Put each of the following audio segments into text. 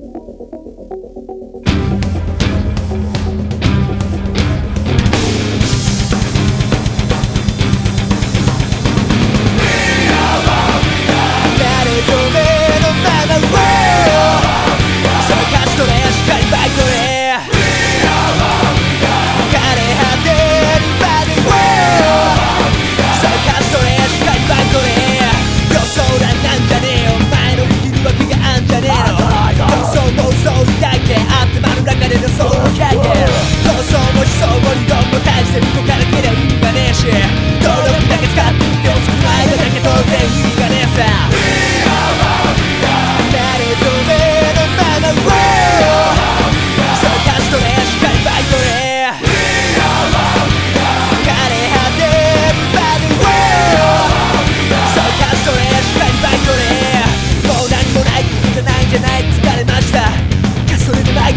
you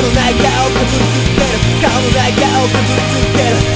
顔のない顔をくぶつける。顔のない顔をくぐり